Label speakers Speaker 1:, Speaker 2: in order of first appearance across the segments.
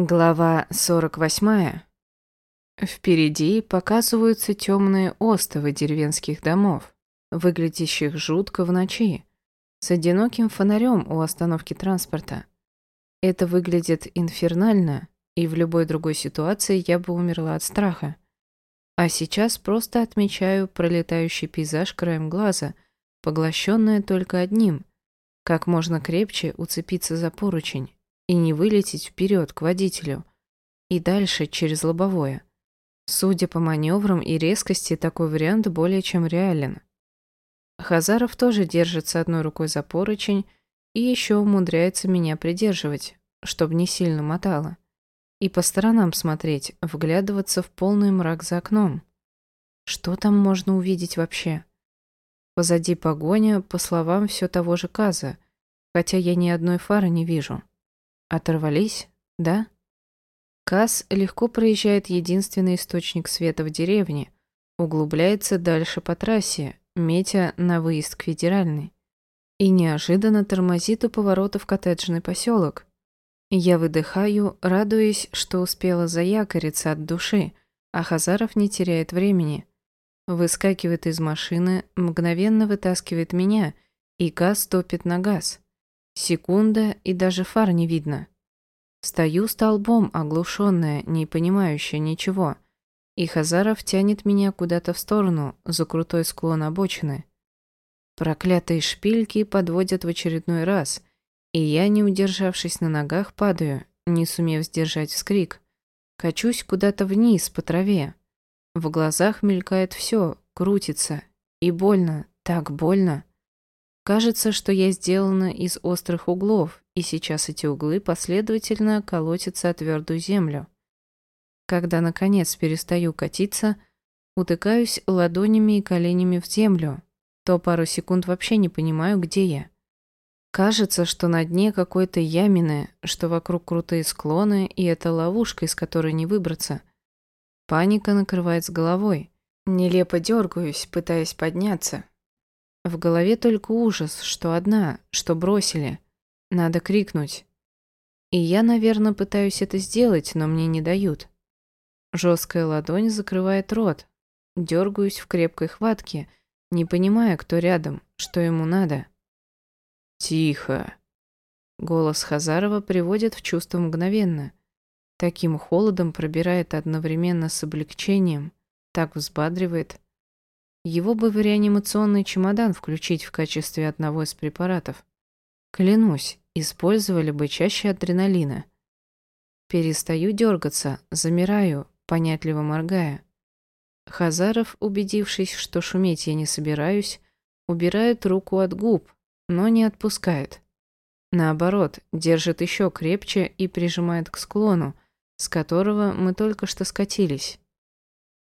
Speaker 1: Глава 48. Впереди показываются темные остовы деревенских домов, выглядящих жутко в ночи, с одиноким фонарем у остановки транспорта. Это выглядит инфернально, и в любой другой ситуации я бы умерла от страха. А сейчас просто отмечаю пролетающий пейзаж краем глаза, поглощенное только одним – как можно крепче уцепиться за поручень и не вылететь вперед к водителю и дальше через лобовое. Судя по маневрам и резкости, такой вариант более чем реален. Хазаров тоже держится одной рукой за поручень и еще умудряется меня придерживать, чтобы не сильно мотало. И по сторонам смотреть, вглядываться в полный мрак за окном. Что там можно увидеть вообще? Позади погоня, по словам все того же Каза, хотя я ни одной фары не вижу. Оторвались, да? Касс легко проезжает единственный источник света в деревне, углубляется дальше по трассе, метя на выезд к федеральной. И неожиданно тормозит у поворота в коттеджный поселок. Я выдыхаю, радуясь, что успела заякориться от души, а Хазаров не теряет времени. Выскакивает из машины, мгновенно вытаскивает меня, и газ топит на газ. Секунда, и даже фар не видно. Стою столбом, оглушенная, не понимающая ничего. И Хазаров тянет меня куда-то в сторону, за крутой склон обочины. Проклятые шпильки подводят в очередной раз, и я, не удержавшись на ногах, падаю, не сумев сдержать вскрик. Качусь куда-то вниз, по траве. В глазах мелькает все, крутится. И больно, так больно. Кажется, что я сделана из острых углов, и сейчас эти углы последовательно колотятся о твердую землю. Когда, наконец, перестаю катиться, утыкаюсь ладонями и коленями в землю, то пару секунд вообще не понимаю, где я. Кажется, что на дне какой-то ямины, что вокруг крутые склоны, и это ловушка, из которой не выбраться. Паника накрывает с головой. Нелепо дергаюсь, пытаясь подняться, в голове только ужас, что одна, что бросили. Надо крикнуть. И я, наверное, пытаюсь это сделать, но мне не дают. Жесткая ладонь закрывает рот. Дергаюсь в крепкой хватке, не понимая, кто рядом, что ему надо. «Тихо!» Голос Хазарова приводит в чувство мгновенно. Таким холодом пробирает одновременно с облегчением, так взбадривает. Его бы в реанимационный чемодан включить в качестве одного из препаратов. Клянусь, использовали бы чаще адреналина. Перестаю дергаться, замираю, понятливо моргая. Хазаров, убедившись, что шуметь я не собираюсь, убирает руку от губ, но не отпускает. Наоборот, держит еще крепче и прижимает к склону, с которого мы только что скатились.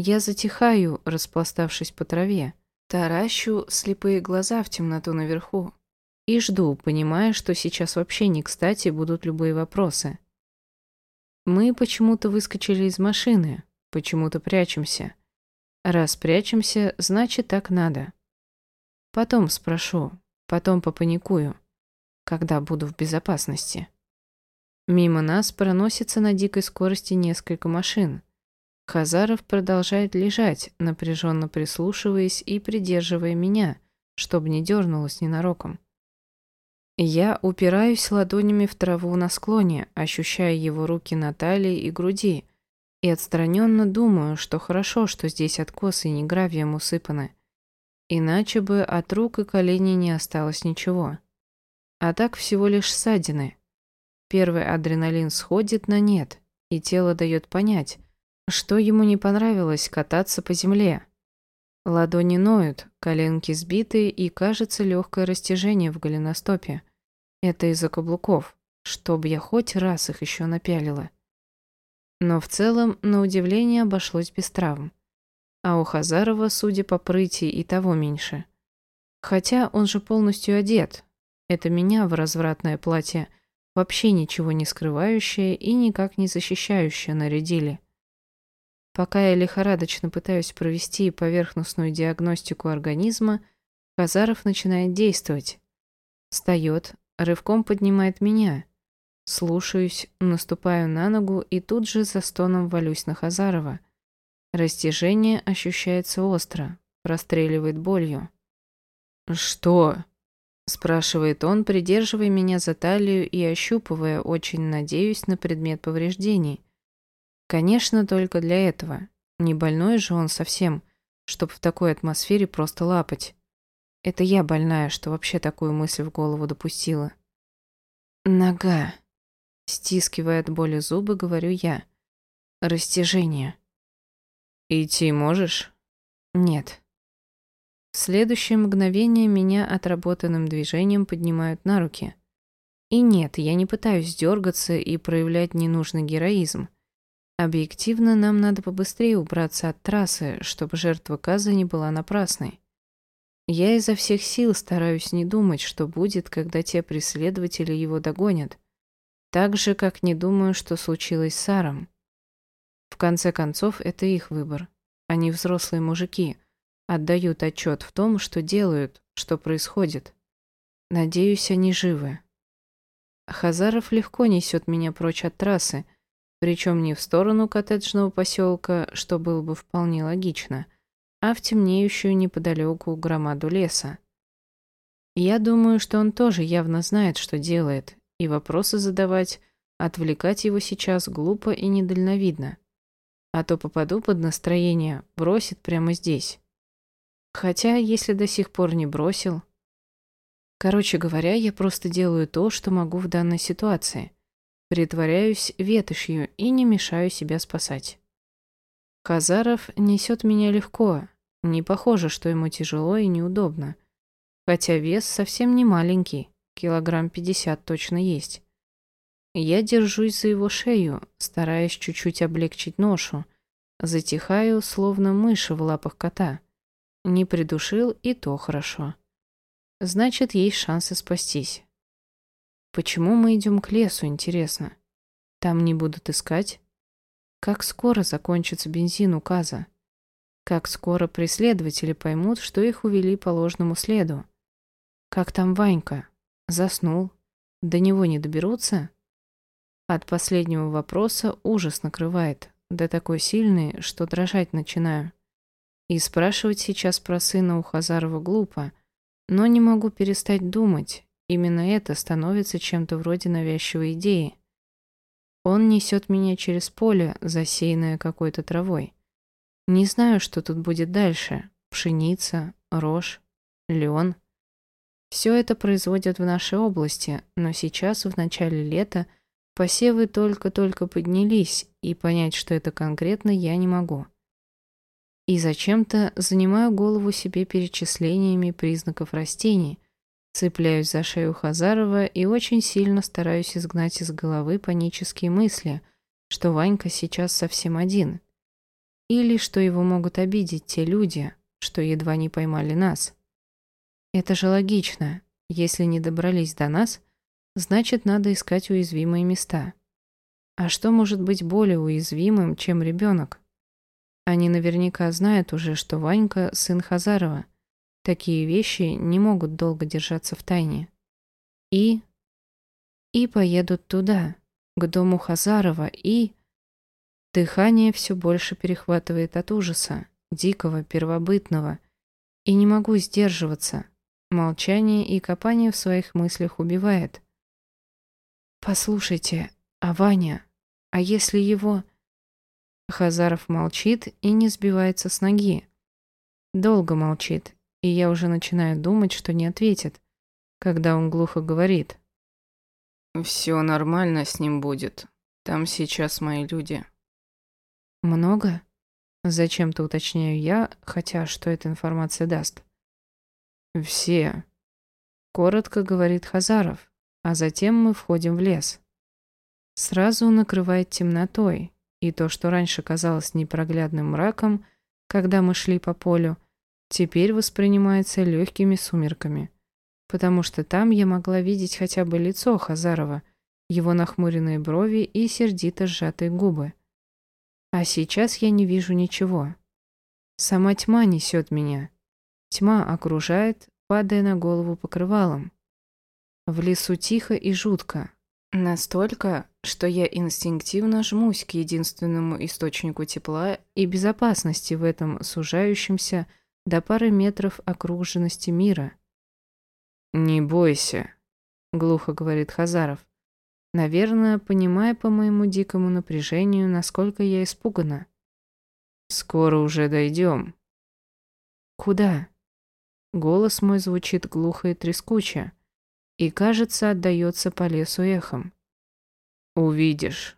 Speaker 1: Я затихаю, распластавшись по траве, таращу слепые глаза в темноту наверху и жду, понимая, что сейчас вообще не кстати будут любые вопросы. Мы почему-то выскочили из машины, почему-то прячемся. Раз прячемся, значит так надо. Потом спрошу, потом попаникую, когда буду в безопасности. Мимо нас проносится на дикой скорости несколько машин. Хазаров продолжает лежать, напряженно прислушиваясь и придерживая меня, чтобы не дернулась ненароком. Я упираюсь ладонями в траву на склоне, ощущая его руки на талии и груди, и отстраненно думаю, что хорошо, что здесь откосы не гравием усыпаны. Иначе бы от рук и коленей не осталось ничего. А так всего лишь ссадины. Первый адреналин сходит на нет, и тело дает понять, что ему не понравилось кататься по земле? Ладони ноют, коленки сбиты и, кажется, легкое растяжение в голеностопе. Это из-за каблуков, чтоб я хоть раз их еще напялила. Но в целом, на удивление, обошлось без травм. А у Хазарова, судя по прыти, и того меньше. Хотя он же полностью одет. Это меня в развратное платье, вообще ничего не скрывающее и никак не защищающее нарядили. Пока я лихорадочно пытаюсь провести поверхностную диагностику организма, Казаров начинает действовать. Встает, рывком поднимает меня. Слушаюсь, наступаю на ногу и тут же за стоном валюсь на Хазарова. Растяжение ощущается остро, простреливает болью. «Что?» – спрашивает он, придерживая меня за талию и ощупывая, очень надеюсь, на предмет повреждений. Конечно, только для этого. Не больной же он совсем, чтоб в такой атмосфере просто лапать. Это я больная, что вообще такую мысль в голову допустила. Нога. Стискивая от боли зубы, говорю я. Растяжение. Идти можешь? Нет. В следующее мгновение меня отработанным движением поднимают на руки. И нет, я не пытаюсь дергаться и проявлять ненужный героизм. Объективно, нам надо побыстрее убраться от трассы, чтобы жертва Каза не была напрасной. Я изо всех сил стараюсь не думать, что будет, когда те преследователи его догонят. Так же, как не думаю, что случилось с Саром. В конце концов, это их выбор. Они взрослые мужики, отдают отчет в том, что делают, что происходит. Надеюсь, они живы. Хазаров легко несет меня прочь от трассы, причем не в сторону коттеджного поселка, что было бы вполне логично, а в темнеющую неподалеку громаду леса. Я думаю, что он тоже явно знает, что делает, и вопросы задавать, отвлекать его сейчас глупо и недальновидно. А то попаду под настроение, бросит прямо здесь. Хотя, если до сих пор не бросил... Короче говоря, я просто делаю то, что могу в данной ситуации. Притворяюсь ветошью и не мешаю себя спасать. Казаров несет меня легко. Не похоже, что ему тяжело и неудобно. Хотя вес совсем не маленький килограмм пятьдесят точно есть. Я держусь за его шею, стараясь чуть-чуть облегчить ношу. Затихаю, словно мышь в лапах кота. Не придушил, и то хорошо. Значит, есть шансы спастись. Почему мы идем к лесу, интересно? Там не будут искать? Как скоро закончится бензин у Каза? Как скоро преследователи поймут, что их увели по ложному следу? Как там Ванька? Заснул. До него не доберутся? От последнего вопроса ужас накрывает, да такой сильный, что дрожать начинаю. И спрашивать сейчас про сына у Хазарова глупо, но не могу перестать думать. Именно это становится чем-то вроде навязчивой идеи. Он несет меня через поле, засеянное какой-то травой. Не знаю, что тут будет дальше. Пшеница, рожь, лен. Все это производят в нашей области, но сейчас, в начале лета, посевы только-только поднялись, и понять, что это конкретно, я не могу. И зачем-то занимаю голову себе перечислениями признаков растений, цепляюсь за шею Хазарова и очень сильно стараюсь изгнать из головы панические мысли, что Ванька сейчас совсем один. Или что его могут обидеть те люди, что едва не поймали нас. Это же логично. Если не добрались до нас, значит, надо искать уязвимые места. А что может быть более уязвимым, чем ребенок? Они наверняка знают уже, что Ванька – сын Хазарова. Такие вещи не могут долго держаться в тайне. И... И поедут туда, к дому Хазарова, и... Дыхание все больше перехватывает от ужаса, дикого, первобытного. И не могу сдерживаться. Молчание и копание в своих мыслях убивает. «Послушайте, а Ваня? А если его...» Хазаров молчит и не сбивается с ноги. Долго молчит, и я уже начинаю думать, что не ответит, когда он глухо говорит.
Speaker 2: «Все нормально с ним будет. Там сейчас мои люди».
Speaker 1: «Много?» Зачем-то уточняю я, хотя что эта информация даст.
Speaker 2: «Все», —
Speaker 1: коротко говорит Хазаров, а затем мы входим в лес. Сразу накрывает темнотой, и то, что раньше казалось непроглядным мраком, когда мы шли по полю, теперь воспринимается легкими сумерками, потому что там я могла видеть хотя бы лицо Хазарова, его нахмуренные брови и сердито сжатые губы. А сейчас я не вижу ничего. Сама тьма несет меня, Тьма окружает, падая на голову покрывалом. В лесу тихо и жутко. Настолько, что я инстинктивно жмусь к единственному источнику тепла и безопасности в этом сужающемся до пары метров окруженности мира.
Speaker 2: «Не бойся», — глухо говорит Хазаров.
Speaker 1: Наверное, понимая по моему дикому напряжению, насколько я испугана.
Speaker 2: «Скоро уже дойдем».
Speaker 1: «Куда?» Голос мой звучит глухо и трескуче и, кажется, отдается по лесу эхом.
Speaker 2: «Увидишь».